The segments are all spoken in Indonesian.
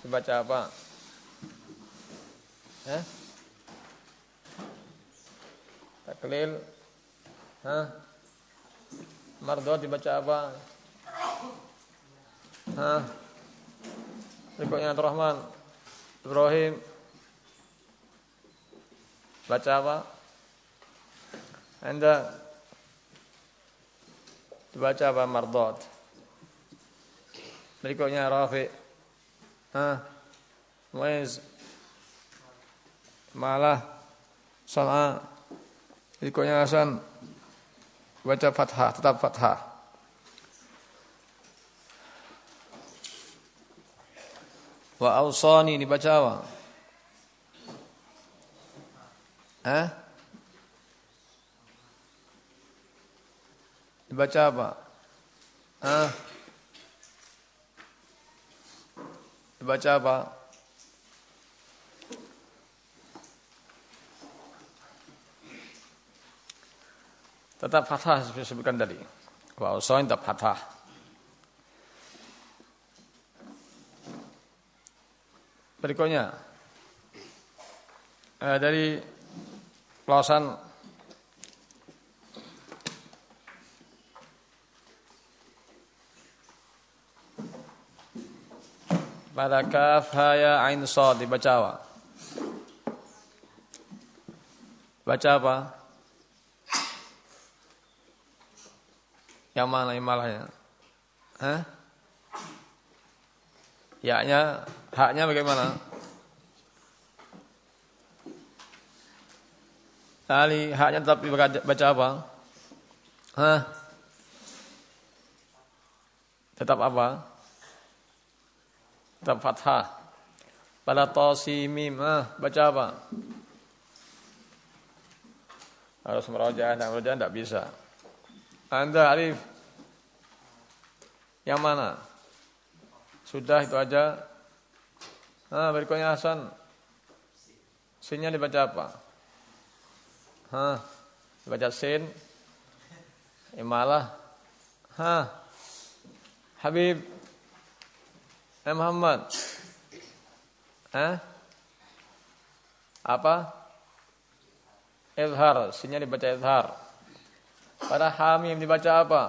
Dibaca apa? Eh? Taklil. Hah? Mardot dibaca apa? Hah? Berikutnya Rahman. Ibrahim. Baca apa? Anda dibaca apa mardot? Berikutnya Rafi. Hah? Muiz. Malah. Sal'a. Berikutnya Hasan. Baca fathah, tetap fathah. Wa awsani dibaca apa? Eh? Dibaca apa? Eh? Dibaca apa? Tetap fathah seperti sebutkan tadi. Wa usain tetap fathah. Berikutnya eh, dari pelausan pada kaf haya ain sad dibaca apa? Baca apa? Yang mana imalahnya? Hah? Ya-nya, haknya bagaimana? Ali, haknya tetap baca apa? Hah? Tetap apa? Tetap fathah. Pada tosimim, ah, baca apa? Harus merojah, dan merojah tidak bisa. Anda Arif Yang mana? Sudah itu aja Nah berikutnya Hasan Sinnya dibaca apa? Hah, dibaca sin Imalah Hah Habib Eh Muhammad Hah Apa? Izhar Sinnya dibaca izhar pada hamim dibaca apa?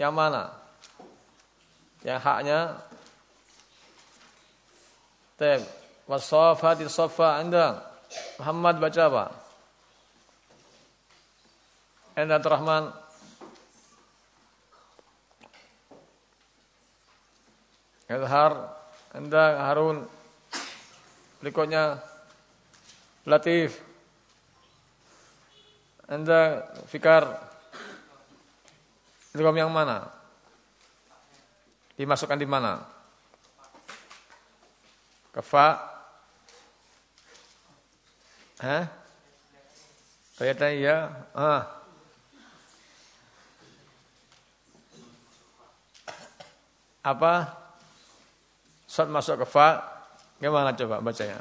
Yang mana? Yang haknya Teb Wasofati sofa anda Muhammad baca apa? Anda Rahman Izhar Anda Harun Berikutnya Latif anda fikar idgham yang mana? Dimasukkan di mana? Kefa Hah? Kelihatan ya? Ah. Apa? Saat masuk ke fa, gimana coba bacanya?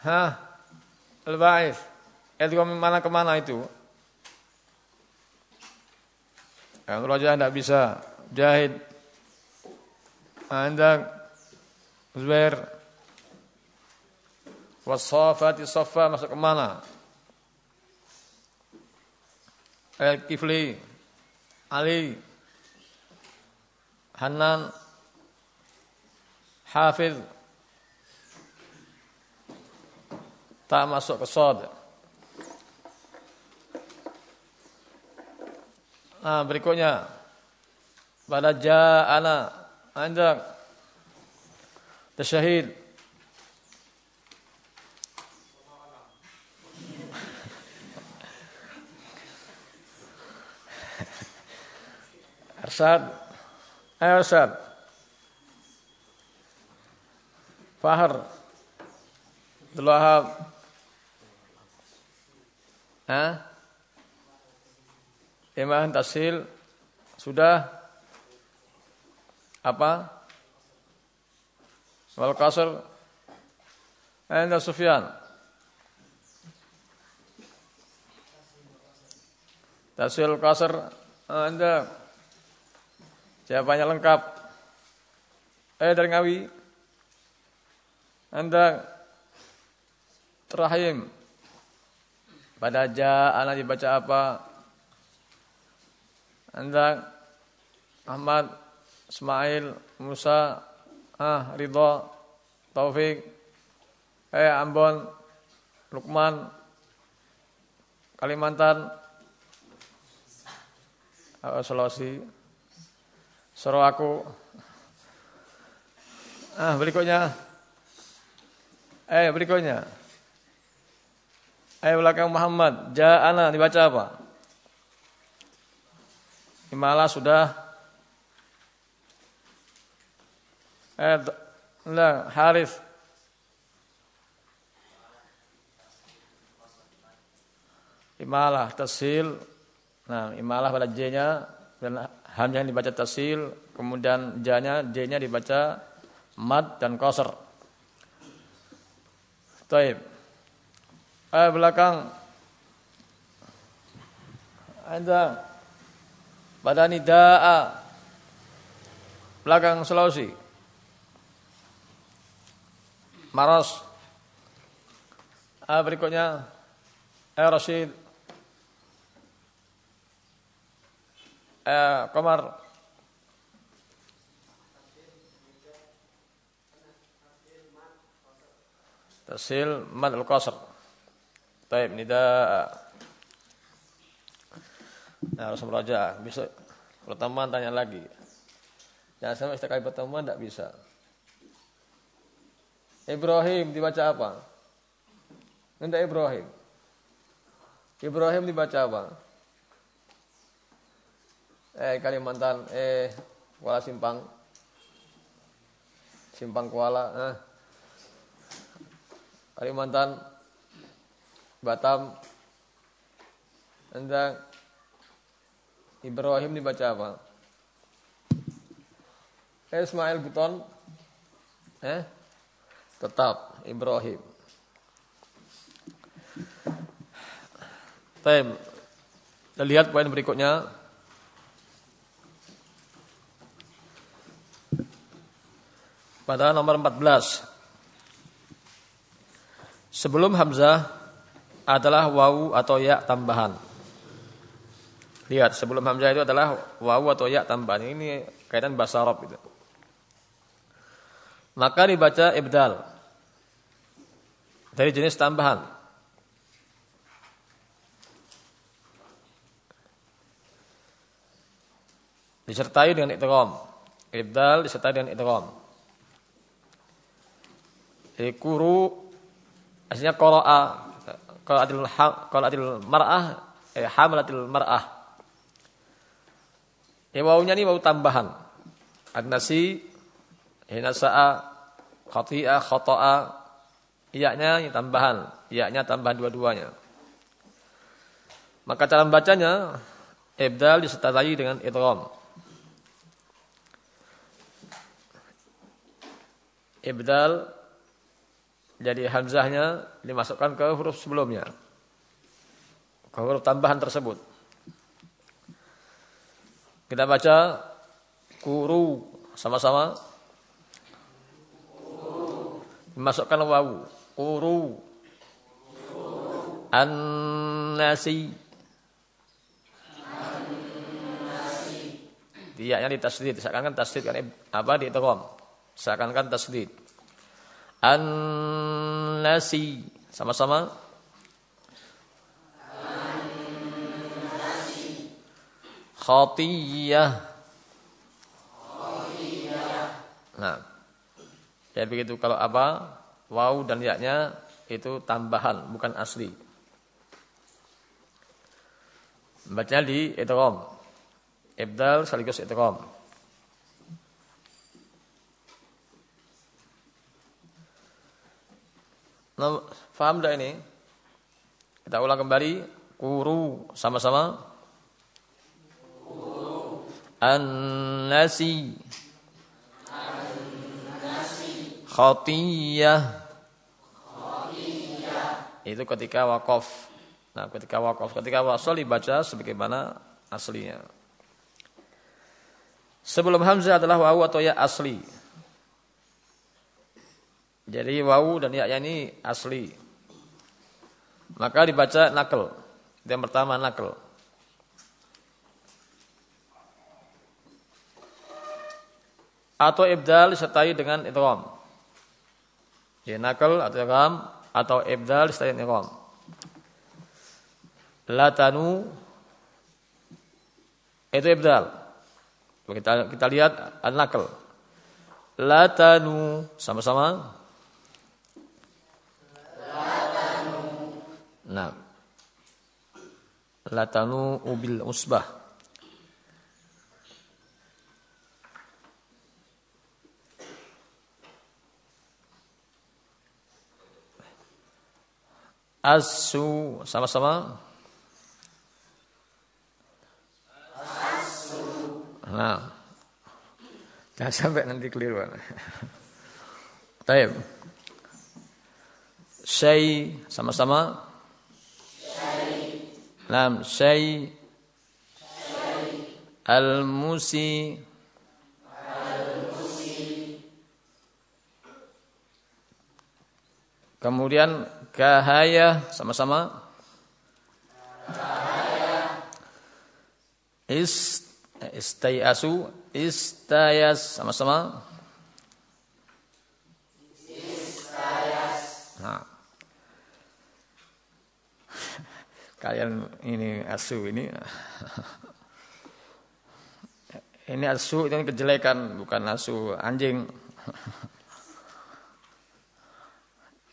Hah? Al-Ba'is. Idgham mana ke mana itu? Yang rojah tidak bisa. Jahid. Anda Zubair. Wasafati safa masuk ke mana? Al-Kifli. Ali. Hanan. Hafiz. Tak masuk ke sod. Nah, berikutnya. Pada ja'ana. Anda. Tasyahid. Arsad. Ayo Arsad. Fahar. Abdul Wahab. Hah? Imahan tasil sudah apa? Wal kasr Anda Sufyan. Tasil kasr Anda Jawabannya lengkap. Eh dari Ngawi. Anda Terahim. Pada ja'ana dibaca apa? Anda Ahmad Ismail Musa ah Ridho Taufik eh Ambon Lukman Kalimantan uh, Sulawesi Soroaku ah berikutnya. Eh berikutnya. Eh belakang Muhammad. Ja'ana dibaca apa? Imala sudah. Eh lah Harif imalah tasil. Nah imalah pada j-nya. Dan hamzah dibaca tasil kemudian j-nya j-nya dibaca mad dan qasr. Taib. Eh belakang. Ada. Pada nidaa. Belakang Sulawesi. Maros. Ah, berikutnya. Eh Rashid eh, Komar Tasil mad al-qasr. Baik, nida Nah, harus meraja. Bisa pertemuan tanya lagi. Jangan sampai setiap kali pertemuan tidak bisa. Ibrahim dibaca apa? Tidak Ibrahim. Ibrahim dibaca apa? Eh Kalimantan eh Kuala Simpang Simpang Kuala eh. Kalimantan Batam Anda Ibrahim dibaca apa? Eh, Ismail Buton eh tetap Ibrahim Time. Kita lihat poin berikutnya. Pada nomor 14. Sebelum hamzah adalah wawu atau ya tambahan. Lihat, sebelum hamzah itu adalah wawu atau ya tambahan. Ini kaitan bahasa Arab itu. Maka dibaca ibdal dari jenis tambahan. Disertai dengan idgham. Ibdal disertai dengan idgham. Jadi kuru aslinya qara'a qiraatil qiraatil mar'ah eh hamalatil mar'ah. Ya wawunya ini wawu tambahan. An-nasi hinasa'a khati'a khata'a iya-nya ini tambahan, iya-nya tambahan dua-duanya. Maka cara membacanya ibdal disertai dengan idgham. Ibdal jadi hamzahnya dimasukkan ke huruf sebelumnya. Ke huruf tambahan tersebut. Kita baca kuru sama-sama. Dimasukkan wawu. Kuru. An-nasi. Tiaknya ditasdid, seakan-akan tasdid kan apa di idgham. Seakan-akan tasdid. An-nasi. Sama-sama. Khatiyah. Nah. Ya begitu kalau apa? Waw dan yaknya itu tambahan, bukan asli. Bacanya di idgham. Ibdal sekaligus idgham. Faham tidak ini? Kita ulang kembali. Kuru sama-sama. An-nasi. An-nasi. Khatiyah. Itu ketika wakaf. Nah, ketika wakaf, ketika wasol dibaca sebagaimana aslinya. Sebelum hamzah adalah wawu atau ya asli. Jadi wawu dan ya ini asli. Maka dibaca nakal. Yang pertama nakal. Atau ibdal disertai dengan idgham. Ya nakal atau idgham atau ibdal disertai dengan idgham. Latanu itu ibdal. Kita kita lihat an-nakal. Latanu sama-sama. Nah. Latanu ubil usbah. Asu sama-sama. Nah. Jangan sampai nanti keliru. Taib. Syai sama-sama. Lam syai. Al-musi. Kemudian kahaya sama-sama. Ist Istayasu, istayas sama-sama. Istayas. Nah. Kalian ini asu ini. ini asu itu kejelekan, bukan asu anjing.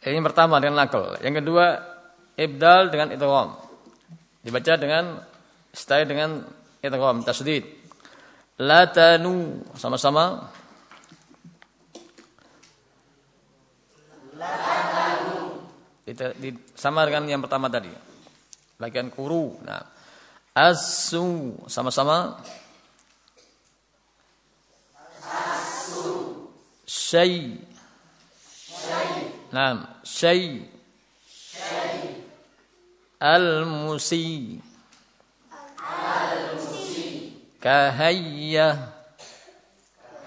Ini pertama dengan nakal. Yang kedua, ibdal dengan idgham. Dibaca dengan stay dengan idgham tasdid. La tanu sama-sama. Sama dengan yang pertama tadi. Bagian kuru. Nah, asu sama-sama. Asu. Syai. Syai. Nah, syai. Syai. Al-musi. Kahayya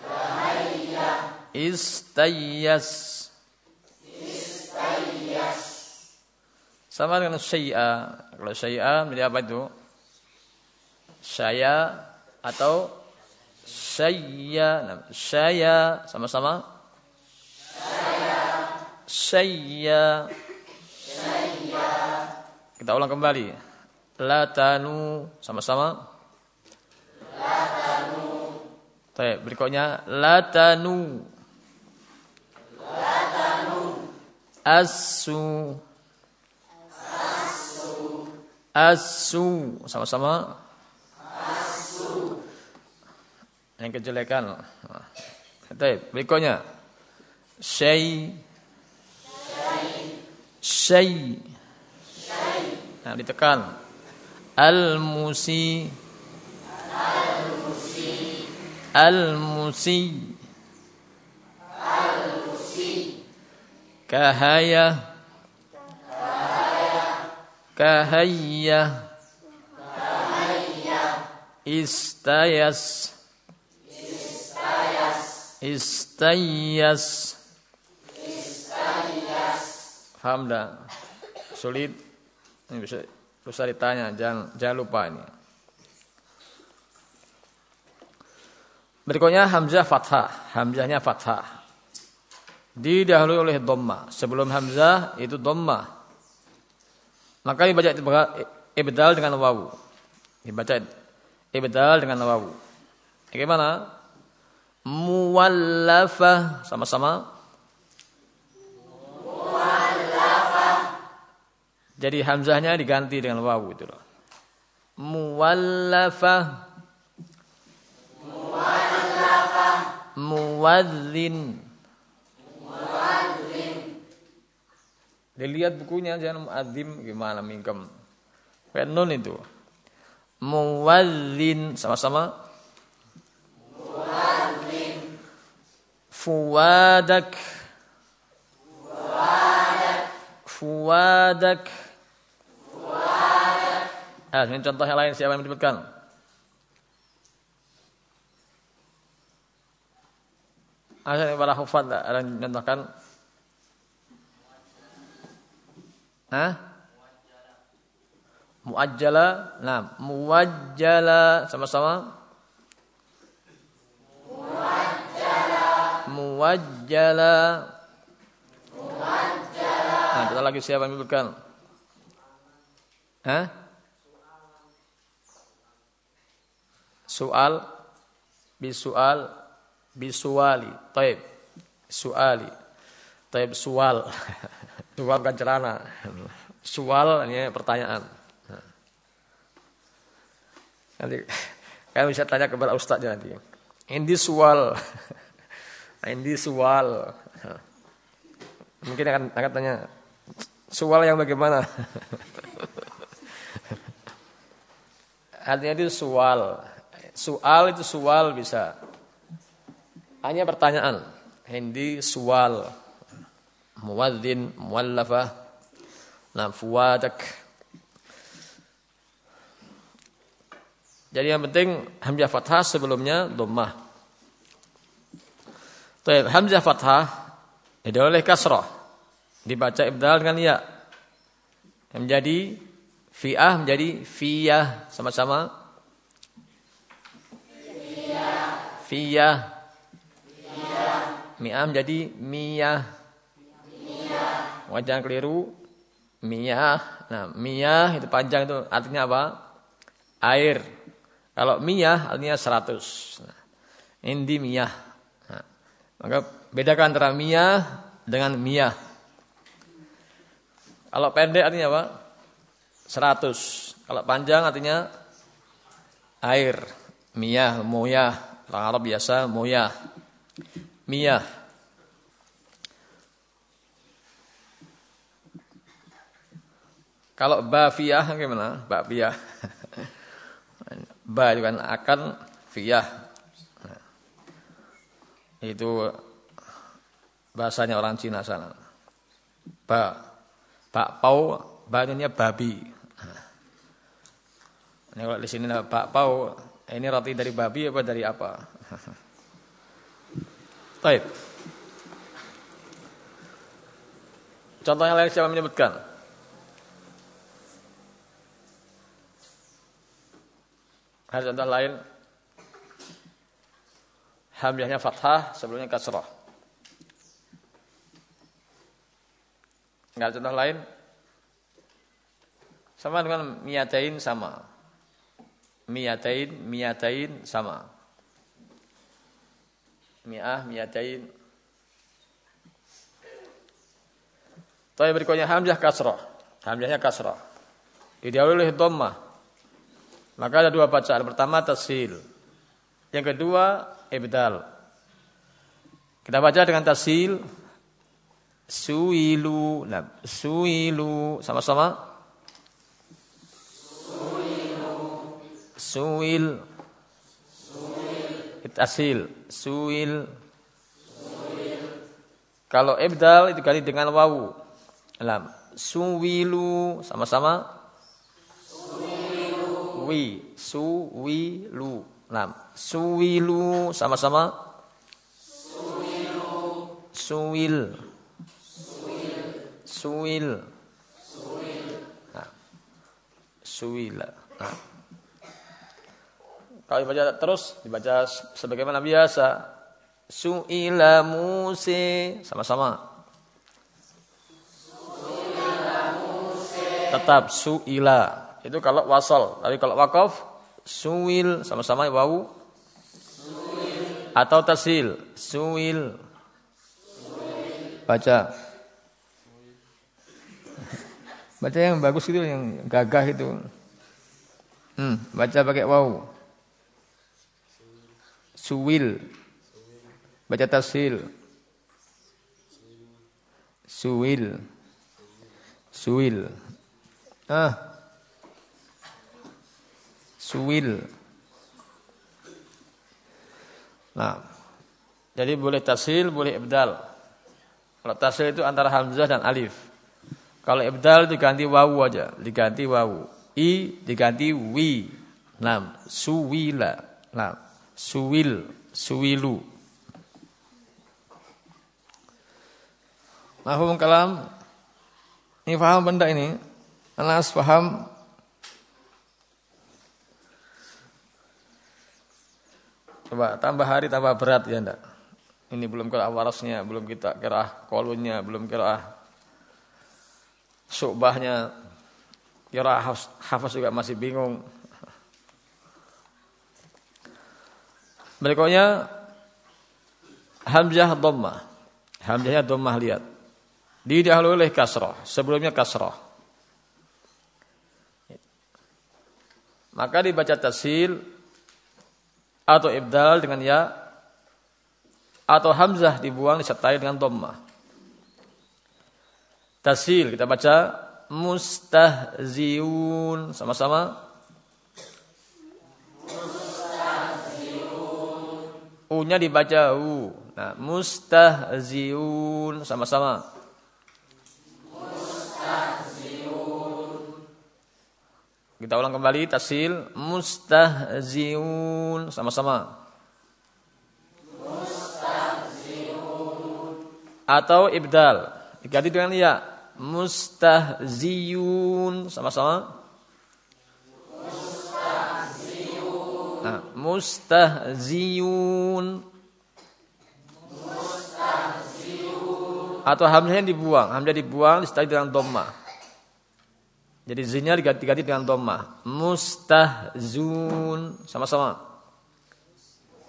Kahayya Istayas Sama dengan syai'a. Kalau syai'a menjadi apa itu? Saya atau Syaya Syaya Sama-sama? Syaya. Syaya Syaya Kita ulang kembali. Latanu Sama-sama? Baik, berikutnya. Latanu. Latanu. Asu. Asu. Sama-sama. Asu. Yang kejelekan. Baik, berikutnya. Syai. Syai. Syai. Nah, ditekan. Al-musi. Al-Musi Al-Musi Kahaya Kahaya Istayas Istayas Istayas Istayas Faham dah? Sulit Ini bisa bisa ditanya, jangan jangan lupa ini. Berikutnya Hamzah fathah. Hamzahnya fathah. Didahului oleh dhamma. Sebelum Hamzah itu dhamma. Maka dibaca ibdal dengan wawu. Dibaca ibdal dengan wawu. Bagaimana? Muwallafah sama-sama. Muwallafah. Jadi hamzahnya diganti dengan wawu itu loh. Muwallafah muwadzin. Muwadzin. Dilihat bukunya jangan muadzim gimana mingkem. Penun itu. Muwadzin sama-sama. Muwadzin. Fuwadak. Fuwadak. Fuwadak. Fuwadak. Ah, ini contoh yang lain siapa yang menyebutkan? Ada para hufad ada yang contohkan? Hah? Muajjala. Nah, muwajjala sama-sama. Muwajjala. Muwajjala. Muwajjala. Nah, kita lagi siapa yang menyebutkan? Hah? Soal bisual bisuali. Taib. Suali. Taib sual. sual bukan celana. Sual ini pertanyaan. Nanti kalian bisa tanya kepada ustaz nanti. Indi sual. Indi sual. Mungkin akan akan tanya sual yang bagaimana? Artinya itu sual. Soal itu sual bisa. Hanya pertanyaan. Hindi sual. Muwadzin, muwallafah. Nafuwadak. Jadi yang penting hamzah fathah sebelumnya dhammah. Baik, hamzah fathah itu oleh kasrah. Dibaca ibdal dengan ya. Menjadi Fi'ah menjadi fiyah sama-sama. Fiyah. Mi'ah menjadi miyah. Wajah keliru. Miyah. Nah, miyah itu panjang itu artinya apa? Air. Kalau miyah artinya 100. Nah, indi miyah. Nah, maka bedakan antara miyah dengan miyah. Kalau pendek artinya apa? 100. Kalau panjang artinya air, miyah, moyah. Orang Arab biasa moyah. Miyah. Kalau bafiyah gimana? Bafiyah. ba itu kan akan fiyah. Itu bahasanya orang Cina sana. Ba. Bakpau, banyaknya babi. Ini kalau di sini Pak Pau, ini roti dari babi apa dari apa? Baik. Contoh yang lain siapa menyebutkan? Ada contoh lain. Hamzahnya fathah, sebelumnya kasrah. Enggak contoh lain? Sama dengan miyatain sama miatain miatain sama mi'ah miatain Tapi berikutnya hamzah kasrah. Hamzahnya kasrah. Didahului oleh dhammah. Maka ada dua bacaan. Pertama tasil. Yang kedua ibdal. Kita baca dengan tasil suilu. Nah, suilu sama-sama suil itasil suil kalau ibdal itu kali dengan wawu lam suwilu sama-sama wi suwilu lam suwilu sama-sama? Suwil suwil suwil nah. Kalau dibaca terus, dibaca sebagaimana biasa. Su'ila Musa sama-sama. Tetap su'ila. Itu kalau wasol. Tapi kalau wakaf, su'il sama-sama wawu. Atau tasil, su'il. Baca. Baca yang bagus itu, yang gagah itu. Hmm, baca pakai wawu. Suwil. Baca tasil. Suwil. Suwil. Ah. Suwil. Nah. Jadi boleh tasil, boleh ibdal. Kalau tasil itu antara hamzah dan alif. Kalau ibdal diganti wawu aja, diganti wawu. I diganti wi. Nam, suwila. Nam suwil, suwilu. Mahum kalam. Ini paham benda ini? Anas paham? Coba tambah hari tambah berat ya enggak? Ini belum kira warasnya, belum kita kira kolunnya, belum kira subahnya. Kira hafaz juga masih bingung. Berikutnya Hamzah Dhammah. Hamzahnya Dhammah lihat. Didahului oleh kasrah. Sebelumnya kasrah. Maka dibaca tasil atau ibdal dengan ya atau hamzah dibuang disertai dengan dhammah. Tasil kita baca mustahziun sama-sama. U-nya dibaca u. Nah, mustahziun sama-sama. Kita ulang kembali tasil mustahziun sama-sama. Mustahziun. Atau ibdal diganti dengan ya mustahziyun sama-sama. Mustahziyun. Nah, mustahziyun. Mustahziyun. Atau hamzahnya dibuang, hamzah dibuang disertai dengan dhammah. Jadi zinnya diganti-ganti dengan dhammah. Mustahzun. Sama-sama.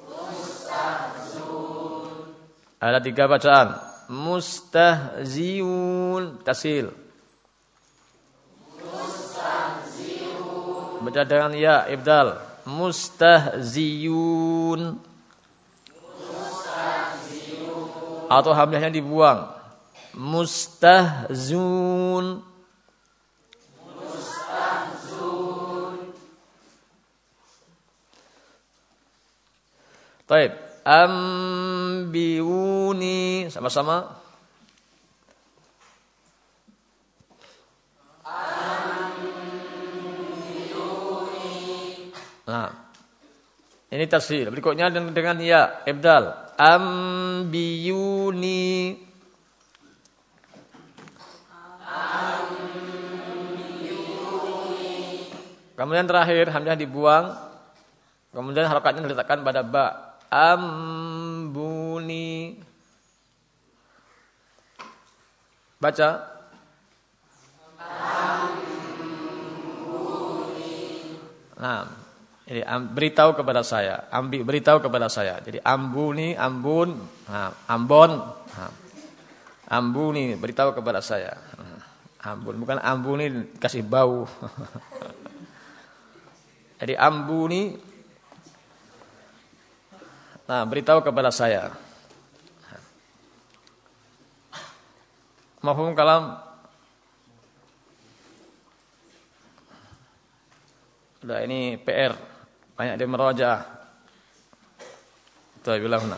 Mustahzun. Ada tiga bacaan. Mustahziun. Tasil. Mustahziun. Baca dengan ya, ibdal. Mustahziyun. Mustahziun. Atau hamzahnya dibuang. Mustahzun. Taib. Ambiuni sama-sama. Nah. Ini tafsir. Berikutnya dengan, dengan ya, ibdal. Ambiuni. Kemudian terakhir hamzah dibuang. Kemudian harokatnya diletakkan pada ba ambuni baca. Nah, jadi beritahu kepada saya, ambil beritahu kepada saya. Jadi ambuni, ambun, nah, ambon, nah, ambuni beritahu kepada saya. Ambun. Bukan ambuni kasih bau. Jadi ambuni Nah, beritahu kepada saya. Mahfum kalam Sudah ini PR banyak dia meraja. Bilang